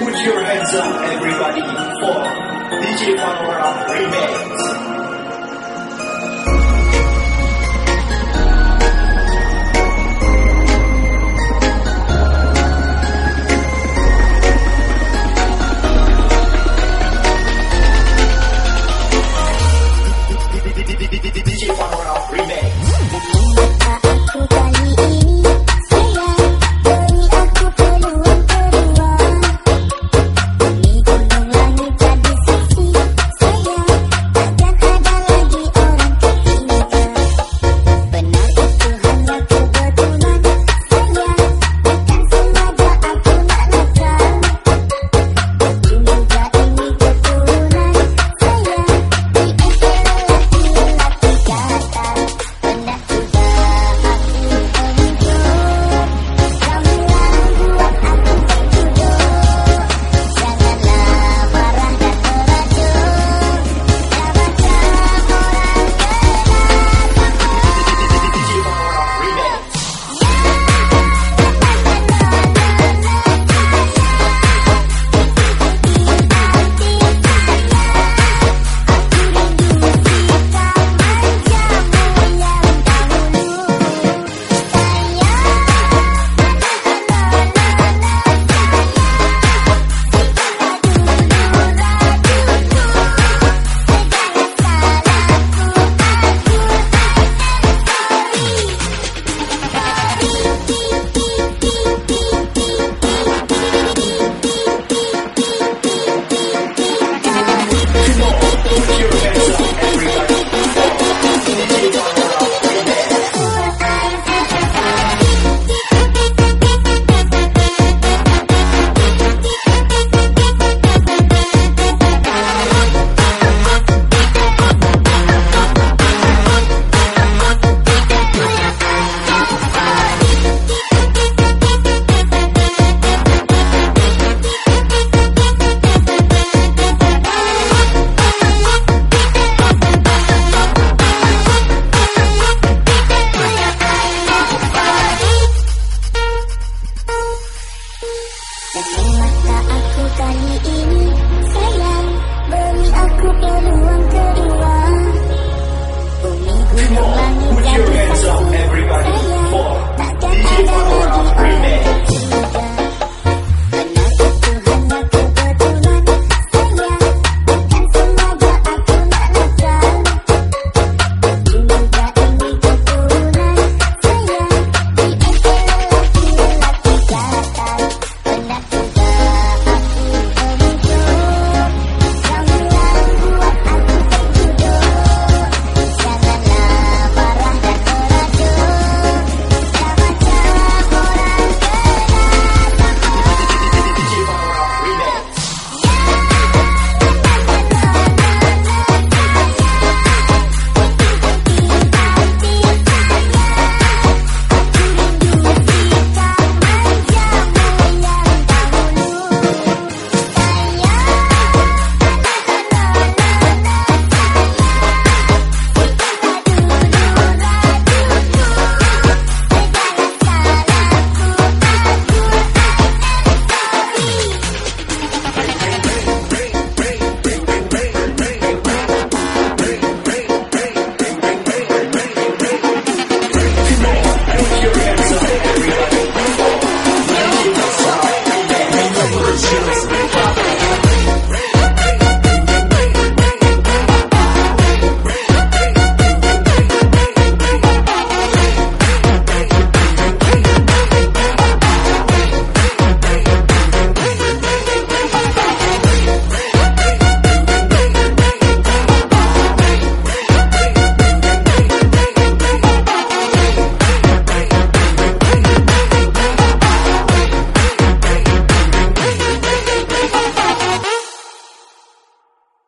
Put your hands up, everybody, for DJ Panora Remix. Terima kasih kerana originals.